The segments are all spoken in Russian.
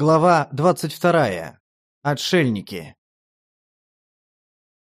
Глава 22. Отшельники.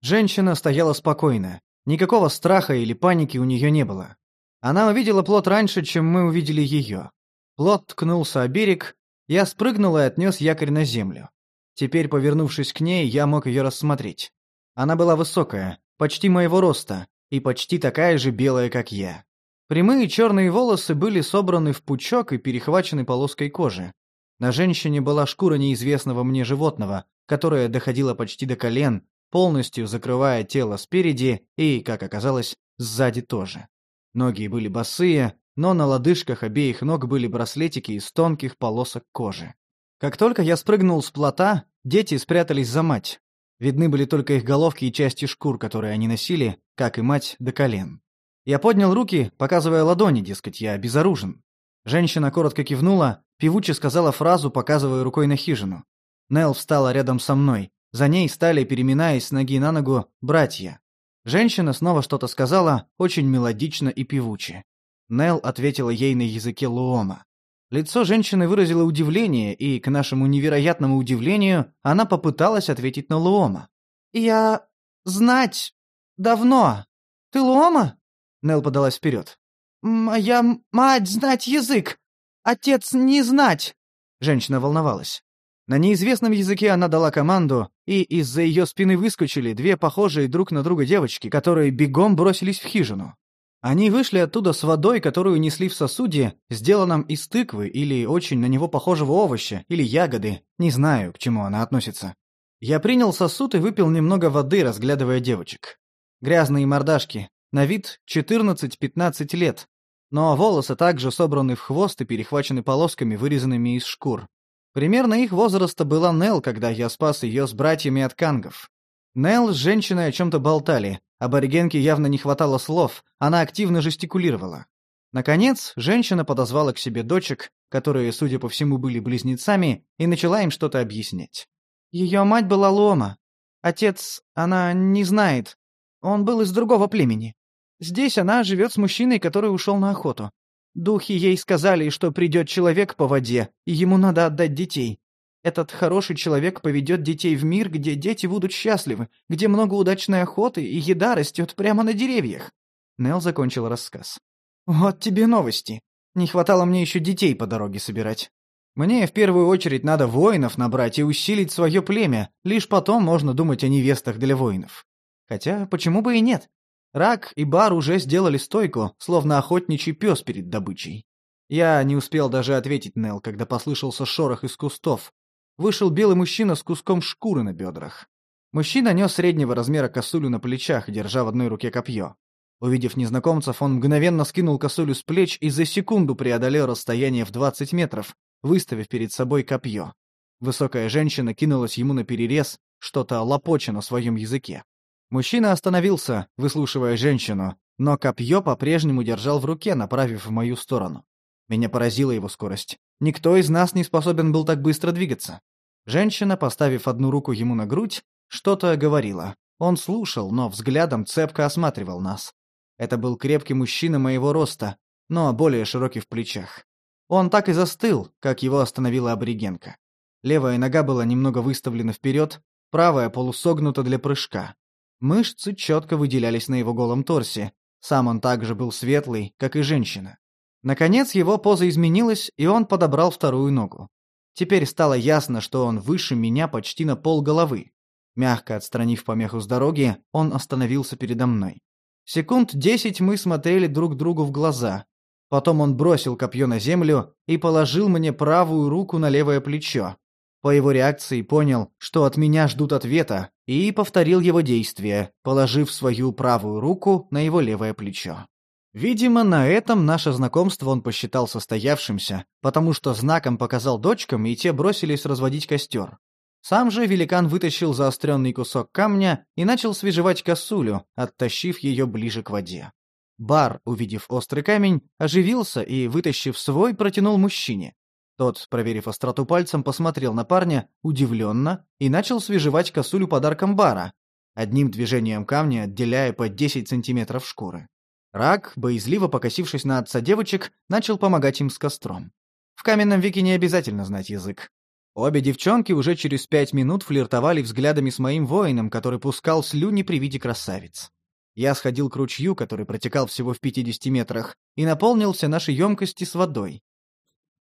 Женщина стояла спокойно. Никакого страха или паники у нее не было. Она увидела плод раньше, чем мы увидели ее. Плод ткнулся о берег, я спрыгнул и отнес якорь на землю. Теперь, повернувшись к ней, я мог ее рассмотреть. Она была высокая, почти моего роста, и почти такая же белая, как я. Прямые черные волосы были собраны в пучок и перехвачены полоской кожи. На женщине была шкура неизвестного мне животного, которая доходила почти до колен, полностью закрывая тело спереди и, как оказалось, сзади тоже. Ноги были босые, но на лодыжках обеих ног были браслетики из тонких полосок кожи. Как только я спрыгнул с плота, дети спрятались за мать. Видны были только их головки и части шкур, которые они носили, как и мать, до колен. Я поднял руки, показывая ладони, дескать, я безоружен. Женщина коротко кивнула, певуче сказала фразу, показывая рукой на хижину. Нел встала рядом со мной. За ней стали, переминаясь с ноги на ногу, братья. Женщина снова что-то сказала, очень мелодично и певуче. Нел ответила ей на языке Луома. Лицо женщины выразило удивление, и, к нашему невероятному удивлению, она попыталась ответить на Луома. «Я... знать... давно. Ты Луома?» Нел подалась вперед. «Моя мать знать язык! Отец не знать!» Женщина волновалась. На неизвестном языке она дала команду, и из-за ее спины выскочили две похожие друг на друга девочки, которые бегом бросились в хижину. Они вышли оттуда с водой, которую несли в сосуде, сделанном из тыквы или очень на него похожего овоща, или ягоды, не знаю, к чему она относится. Я принял сосуд и выпил немного воды, разглядывая девочек. Грязные мордашки, на вид 14-15 лет, но волосы также собраны в хвост и перехвачены полосками, вырезанными из шкур. Примерно их возраста была Нел, когда я спас ее с братьями от кангов. Нел с женщиной о чем-то болтали. Аборигенке явно не хватало слов, она активно жестикулировала. Наконец, женщина подозвала к себе дочек, которые, судя по всему, были близнецами, и начала им что-то объяснять. Ее мать была Лома. Отец, она не знает. Он был из другого племени. Здесь она живет с мужчиной, который ушел на охоту. Духи ей сказали, что придет человек по воде, и ему надо отдать детей. Этот хороший человек поведет детей в мир, где дети будут счастливы, где много удачной охоты и еда растет прямо на деревьях. Нел закончил рассказ. «Вот тебе новости. Не хватало мне еще детей по дороге собирать. Мне в первую очередь надо воинов набрать и усилить свое племя, лишь потом можно думать о невестах для воинов. Хотя, почему бы и нет? Рак и Бар уже сделали стойку, словно охотничий пес перед добычей. Я не успел даже ответить Нел, когда послышался шорох из кустов. Вышел белый мужчина с куском шкуры на бедрах. Мужчина нес среднего размера косулю на плечах, держа в одной руке копье. Увидев незнакомцев, он мгновенно скинул косулю с плеч и за секунду преодолел расстояние в 20 метров, выставив перед собой копье. Высокая женщина кинулась ему на перерез, что-то лопоча на своем языке. Мужчина остановился, выслушивая женщину, но копье по-прежнему держал в руке, направив в мою сторону. Меня поразила его скорость. Никто из нас не способен был так быстро двигаться. Женщина, поставив одну руку ему на грудь, что-то говорила. Он слушал, но взглядом цепко осматривал нас. Это был крепкий мужчина моего роста, но более широкий в плечах. Он так и застыл, как его остановила аборигенка. Левая нога была немного выставлена вперед, правая полусогнута для прыжка. Мышцы четко выделялись на его голом торсе. Сам он также был светлый, как и женщина. Наконец его поза изменилась, и он подобрал вторую ногу. Теперь стало ясно, что он выше меня почти на пол головы. Мягко отстранив помеху с дороги, он остановился передо мной. Секунд десять мы смотрели друг другу в глаза. Потом он бросил копье на землю и положил мне правую руку на левое плечо. По его реакции понял, что от меня ждут ответа, и повторил его действие, положив свою правую руку на его левое плечо. Видимо, на этом наше знакомство он посчитал состоявшимся, потому что знаком показал дочкам, и те бросились разводить костер. Сам же великан вытащил заостренный кусок камня и начал свежевать косулю, оттащив ее ближе к воде. Бар, увидев острый камень, оживился и, вытащив свой, протянул мужчине. Тот, проверив остроту пальцем, посмотрел на парня удивленно и начал свежевать косулю подарком бара, одним движением камня отделяя по 10 сантиметров шкуры. Рак, боязливо покосившись на отца девочек, начал помогать им с костром. В каменном веке не обязательно знать язык. Обе девчонки уже через пять минут флиртовали взглядами с моим воином, который пускал слюни при виде красавиц. Я сходил к ручью, который протекал всего в 50 метрах, и наполнил все наши емкости с водой.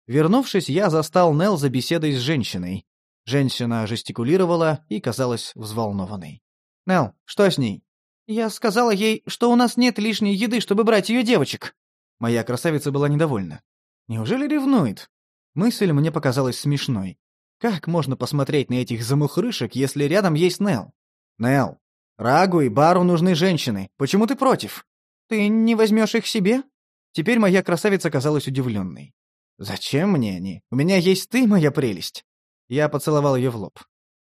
Вернувшись, я застал Нел за беседой с женщиной. Женщина жестикулировала и казалась взволнованной. «Нел, что с ней?» «Я сказала ей, что у нас нет лишней еды, чтобы брать ее девочек». Моя красавица была недовольна. «Неужели ревнует?» Мысль мне показалась смешной. Как можно посмотреть на этих замухрышек, если рядом есть Нел? Нел, Рагу и Бару нужны женщины. Почему ты против? Ты не возьмешь их себе? Теперь моя красавица казалась удивленной. Зачем мне они? У меня есть ты, моя прелесть. Я поцеловал ее в лоб.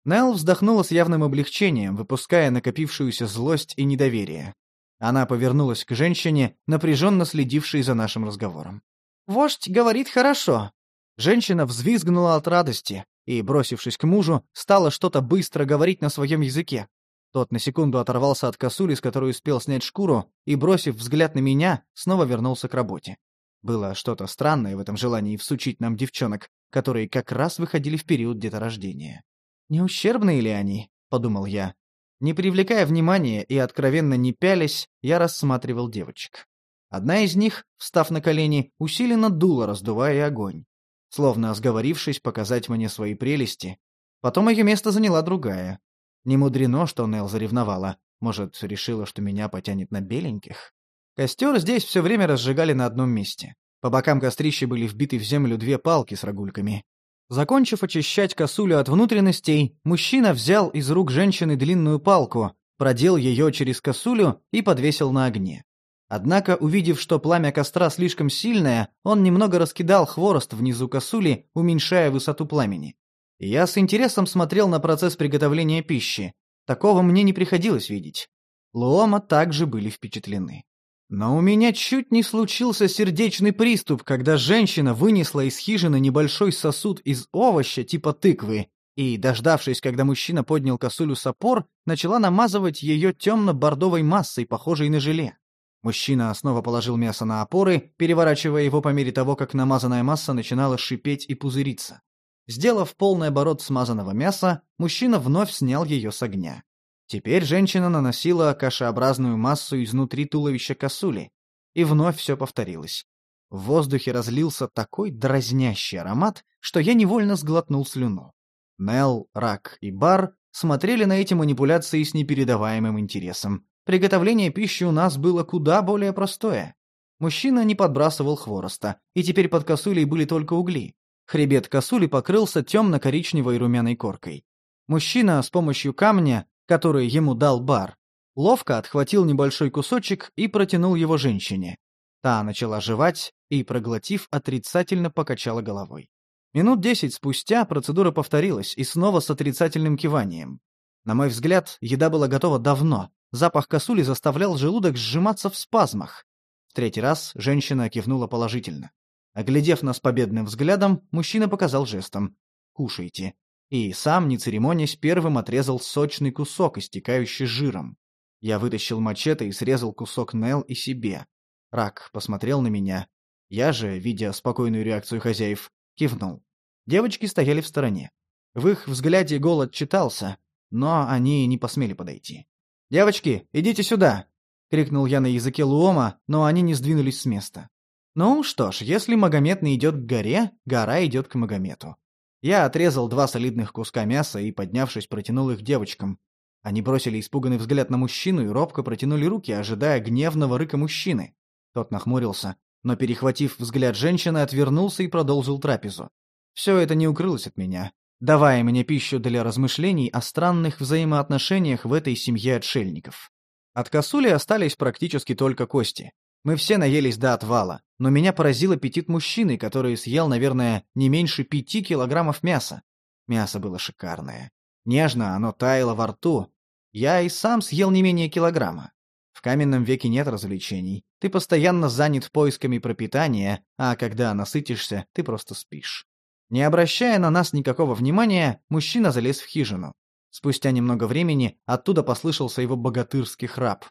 Нел вздохнула с явным облегчением, выпуская накопившуюся злость и недоверие. Она повернулась к женщине, напряженно следившей за нашим разговором. «Вождь говорит хорошо». Женщина взвизгнула от радости и, бросившись к мужу, стала что-то быстро говорить на своем языке. Тот на секунду оторвался от косули, с которой успел снять шкуру, и, бросив взгляд на меня, снова вернулся к работе. Было что-то странное в этом желании всучить нам девчонок, которые как раз выходили в период деторождения. «Не ущербные ли они?» — подумал я. Не привлекая внимания и откровенно не пялясь, я рассматривал девочек. Одна из них, встав на колени, усиленно дула, раздувая огонь словно сговорившись показать мне свои прелести. Потом ее место заняла другая. Не мудрено, что Нел заревновала. Может, решила, что меня потянет на беленьких? Костер здесь все время разжигали на одном месте. По бокам кострища были вбиты в землю две палки с рогульками. Закончив очищать косулю от внутренностей, мужчина взял из рук женщины длинную палку, продел ее через косулю и подвесил на огне. Однако, увидев, что пламя костра слишком сильное, он немного раскидал хворост внизу косули, уменьшая высоту пламени. Я с интересом смотрел на процесс приготовления пищи. Такого мне не приходилось видеть. Луома также были впечатлены. Но у меня чуть не случился сердечный приступ, когда женщина вынесла из хижины небольшой сосуд из овоща типа тыквы и, дождавшись, когда мужчина поднял косулю с опор, начала намазывать ее темно-бордовой массой, похожей на желе. Мужчина снова положил мясо на опоры, переворачивая его по мере того, как намазанная масса начинала шипеть и пузыриться. Сделав полный оборот смазанного мяса, мужчина вновь снял ее с огня. Теперь женщина наносила кашеобразную массу изнутри туловища косули. И вновь все повторилось. В воздухе разлился такой дразнящий аромат, что я невольно сглотнул слюну. Нел, Рак и Бар смотрели на эти манипуляции с непередаваемым интересом. Приготовление пищи у нас было куда более простое. Мужчина не подбрасывал хвороста, и теперь под косулей были только угли. Хребет косули покрылся темно-коричневой румяной коркой. Мужчина с помощью камня, который ему дал бар, ловко отхватил небольшой кусочек и протянул его женщине. Та начала жевать и, проглотив, отрицательно покачала головой. Минут десять спустя процедура повторилась и снова с отрицательным киванием. На мой взгляд, еда была готова давно, Запах косули заставлял желудок сжиматься в спазмах. В третий раз женщина кивнула положительно. Оглядев нас победным взглядом, мужчина показал жестом «Кушайте». И сам, не церемонясь, первым отрезал сочный кусок, истекающий жиром. Я вытащил мачете и срезал кусок Нел и себе. Рак посмотрел на меня. Я же, видя спокойную реакцию хозяев, кивнул. Девочки стояли в стороне. В их взгляде голод читался, но они не посмели подойти. «Девочки, идите сюда!» — крикнул я на языке Луома, но они не сдвинулись с места. Ну что ж, если Магомед не идет к горе, гора идет к Магомету. Я отрезал два солидных куска мяса и, поднявшись, протянул их девочкам. Они бросили испуганный взгляд на мужчину и робко протянули руки, ожидая гневного рыка мужчины. Тот нахмурился, но, перехватив взгляд женщины, отвернулся и продолжил трапезу. Все это не укрылось от меня давая мне пищу для размышлений о странных взаимоотношениях в этой семье отшельников. От косули остались практически только кости. Мы все наелись до отвала, но меня поразил аппетит мужчины, который съел, наверное, не меньше пяти килограммов мяса. Мясо было шикарное. Нежно оно таяло во рту. Я и сам съел не менее килограмма. В каменном веке нет развлечений. Ты постоянно занят поисками пропитания, а когда насытишься, ты просто спишь. Не обращая на нас никакого внимания, мужчина залез в хижину. Спустя немного времени оттуда послышался его богатырский храп.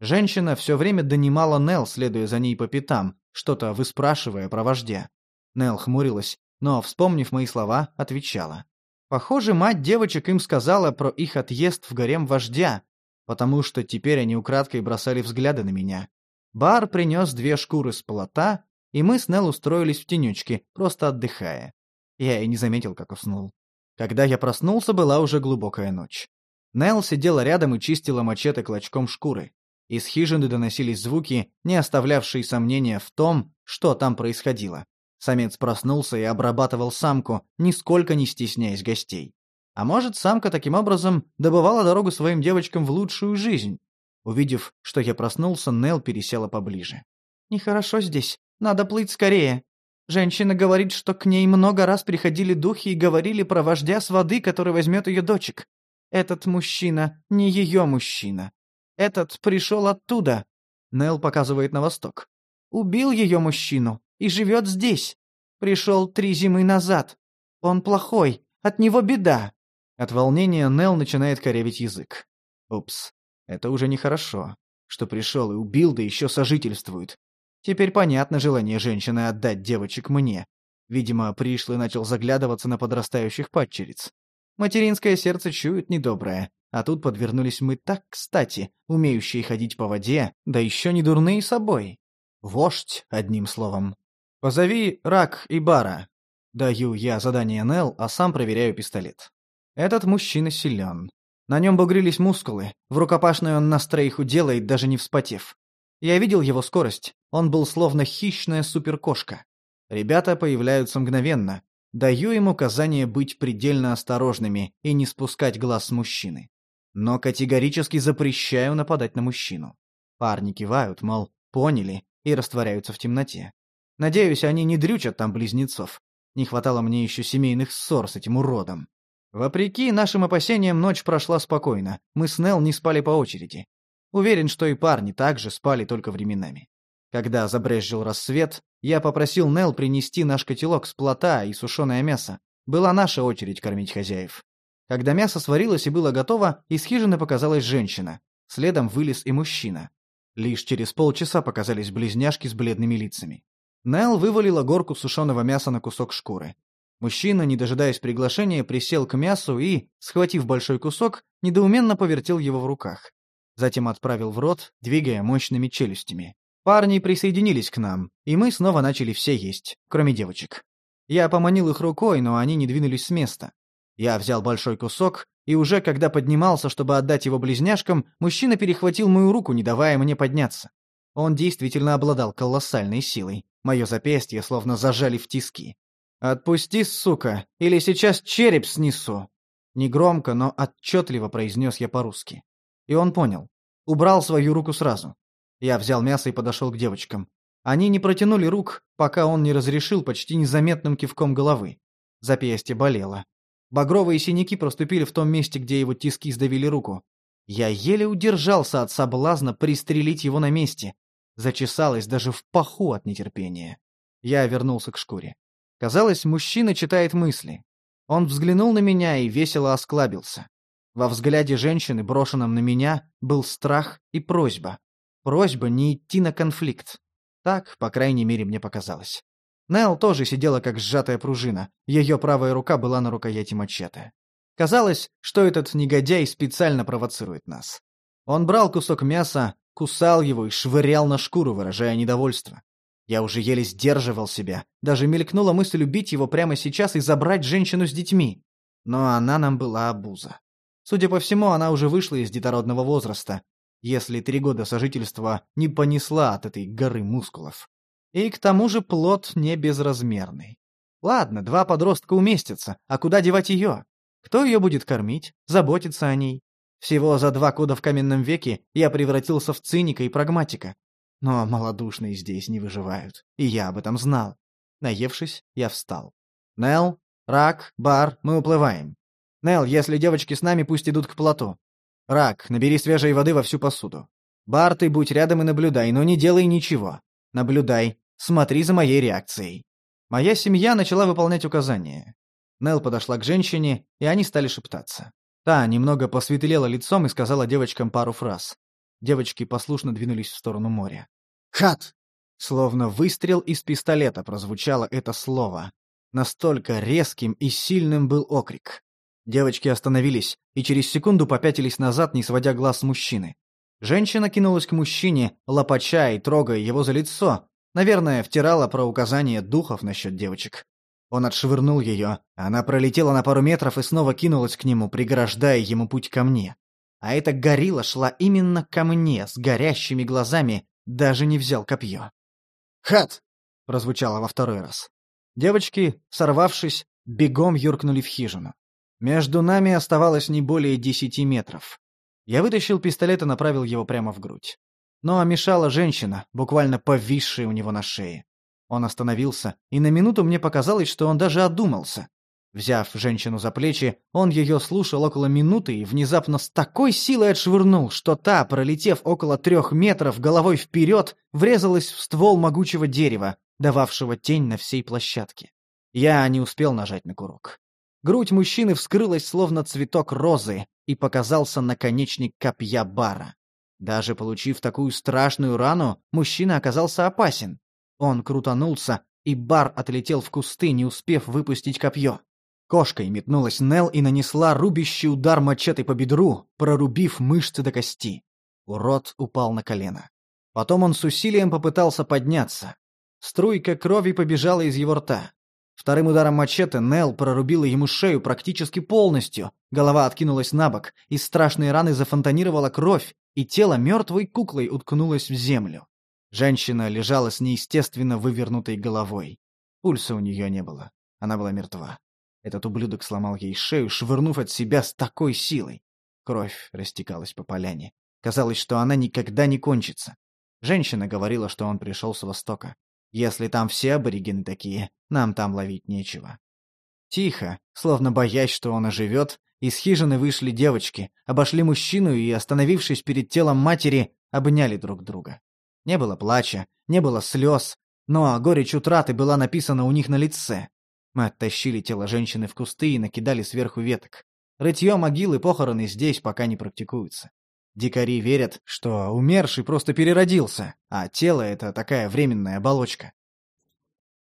Женщина все время донимала Нел, следуя за ней по пятам, что-то выспрашивая про вождя. Нел хмурилась, но, вспомнив мои слова, отвечала. Похоже, мать девочек им сказала про их отъезд в гарем вождя, потому что теперь они украдкой бросали взгляды на меня. Бар принес две шкуры с плота, и мы с Нелл устроились в тенечке, просто отдыхая. Я и не заметил, как уснул. Когда я проснулся, была уже глубокая ночь. Нелл сидела рядом и чистила мачете клочком шкуры. Из хижины доносились звуки, не оставлявшие сомнения в том, что там происходило. Самец проснулся и обрабатывал самку, нисколько не стесняясь гостей. А может, самка таким образом добывала дорогу своим девочкам в лучшую жизнь? Увидев, что я проснулся, Нел пересела поближе. «Нехорошо здесь. Надо плыть скорее. Женщина говорит, что к ней много раз приходили духи и говорили про вождя с воды, который возьмет ее дочек. Этот мужчина не ее мужчина. Этот пришел оттуда». Нел показывает на восток. «Убил ее мужчину и живет здесь. Пришел три зимы назад. Он плохой, от него беда». От волнения Нел начинает корявить язык. Упс, это уже нехорошо, что пришел и убил, да еще сожительствует. Теперь понятно желание женщины отдать девочек мне. Видимо, пришлый начал заглядываться на подрастающих падчериц. Материнское сердце чует недоброе, а тут подвернулись мы так кстати, умеющие ходить по воде, да еще не дурные собой. Вождь, одним словом. «Позови Рак и Бара». Даю я задание Нел, а сам проверяю пистолет. Этот мужчина силен. На нем бугрились мускулы, в рукопашной он нас троих уделает, даже не вспотев. Я видел его скорость, он был словно хищная суперкошка. Ребята появляются мгновенно. Даю им указание быть предельно осторожными и не спускать глаз с мужчины. Но категорически запрещаю нападать на мужчину. Парни кивают, мол, поняли, и растворяются в темноте. Надеюсь, они не дрючат там близнецов. Не хватало мне еще семейных ссор с этим уродом. Вопреки нашим опасениям, ночь прошла спокойно. Мы с Нелл не спали по очереди. Уверен, что и парни также спали только временами. Когда забрезжил рассвет, я попросил Нелл принести наш котелок с плота и сушеное мясо. Была наша очередь кормить хозяев. Когда мясо сварилось и было готово, из хижины показалась женщина. Следом вылез и мужчина. Лишь через полчаса показались близняшки с бледными лицами. Нелл вывалила горку сушеного мяса на кусок шкуры. Мужчина, не дожидаясь приглашения, присел к мясу и, схватив большой кусок, недоуменно повертел его в руках. Затем отправил в рот, двигая мощными челюстями. Парни присоединились к нам, и мы снова начали все есть, кроме девочек. Я поманил их рукой, но они не двинулись с места. Я взял большой кусок, и уже когда поднимался, чтобы отдать его близняшкам, мужчина перехватил мою руку, не давая мне подняться. Он действительно обладал колоссальной силой. Мое запястье словно зажали в тиски. «Отпусти, сука, или сейчас череп снесу!» Негромко, но отчетливо произнес я по-русски. И он понял. Убрал свою руку сразу. Я взял мясо и подошел к девочкам. Они не протянули рук, пока он не разрешил почти незаметным кивком головы. Запястье болело. Багровые синяки проступили в том месте, где его тиски сдавили руку. Я еле удержался от соблазна пристрелить его на месте. Зачесалось даже в паху от нетерпения. Я вернулся к шкуре. Казалось, мужчина читает мысли. Он взглянул на меня и весело осклабился. Во взгляде женщины, брошенном на меня, был страх и просьба. Просьба не идти на конфликт. Так, по крайней мере, мне показалось. Нел тоже сидела как сжатая пружина. Ее правая рука была на рукояти мачете. Казалось, что этот негодяй специально провоцирует нас. Он брал кусок мяса, кусал его и швырял на шкуру, выражая недовольство. Я уже еле сдерживал себя. Даже мелькнула мысль убить его прямо сейчас и забрать женщину с детьми. Но она нам была обуза. Судя по всему, она уже вышла из детородного возраста, если три года сожительства не понесла от этой горы мускулов. И к тому же плод не безразмерный. Ладно, два подростка уместятся, а куда девать ее? Кто ее будет кормить, заботиться о ней? Всего за два года в каменном веке я превратился в циника и прагматика. Но малодушные здесь не выживают, и я об этом знал. Наевшись, я встал. «Нелл, Рак, Бар, мы уплываем. Нелл, если девочки с нами, пусть идут к плоту. Рак, набери свежей воды во всю посуду. Бар, ты будь рядом и наблюдай, но не делай ничего. Наблюдай, смотри за моей реакцией». Моя семья начала выполнять указания. Нелл подошла к женщине, и они стали шептаться. Та немного посветлела лицом и сказала девочкам пару фраз. Девочки послушно двинулись в сторону моря. «Хат!» Словно выстрел из пистолета прозвучало это слово. Настолько резким и сильным был окрик. Девочки остановились и через секунду попятились назад, не сводя глаз с мужчины. Женщина кинулась к мужчине, лопача и трогая его за лицо. Наверное, втирала про указание духов насчет девочек. Он отшвырнул ее, она пролетела на пару метров и снова кинулась к нему, преграждая ему путь ко мне. А эта горилла шла именно ко мне, с горящими глазами, даже не взял копье. «Хат!» — прозвучало во второй раз. Девочки, сорвавшись, бегом юркнули в хижину. Между нами оставалось не более десяти метров. Я вытащил пистолет и направил его прямо в грудь. Но мешала женщина, буквально повисшая у него на шее. Он остановился, и на минуту мне показалось, что он даже одумался. Взяв женщину за плечи, он ее слушал около минуты и внезапно с такой силой отшвырнул, что та, пролетев около трех метров головой вперед, врезалась в ствол могучего дерева, дававшего тень на всей площадке. Я не успел нажать на курок. Грудь мужчины вскрылась, словно цветок розы, и показался наконечник копья бара. Даже получив такую страшную рану, мужчина оказался опасен. Он крутанулся, и бар отлетел в кусты, не успев выпустить копье. Кошкой метнулась Нел и нанесла рубящий удар мачете по бедру, прорубив мышцы до кости. Урод упал на колено. Потом он с усилием попытался подняться. Струйка крови побежала из его рта. Вторым ударом мачете Нел прорубила ему шею практически полностью, голова откинулась на бок, из страшной раны зафонтанировала кровь, и тело мертвой куклой уткнулось в землю. Женщина лежала с неестественно вывернутой головой. Пульса у нее не было. Она была мертва. Этот ублюдок сломал ей шею, швырнув от себя с такой силой. Кровь растекалась по поляне. Казалось, что она никогда не кончится. Женщина говорила, что он пришел с востока. Если там все аборигены такие, нам там ловить нечего. Тихо, словно боясь, что он оживет, из хижины вышли девочки, обошли мужчину и, остановившись перед телом матери, обняли друг друга. Не было плача, не было слез, но горечь утраты была написана у них на лице. Мы оттащили тело женщины в кусты и накидали сверху веток. Рытье могилы похороны здесь пока не практикуются. Дикари верят, что умерший просто переродился, а тело — это такая временная оболочка.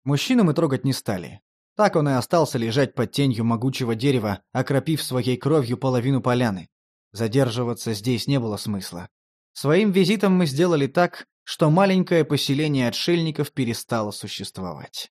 Мужчину мы трогать не стали. Так он и остался лежать под тенью могучего дерева, окропив своей кровью половину поляны. Задерживаться здесь не было смысла. Своим визитом мы сделали так, что маленькое поселение отшельников перестало существовать.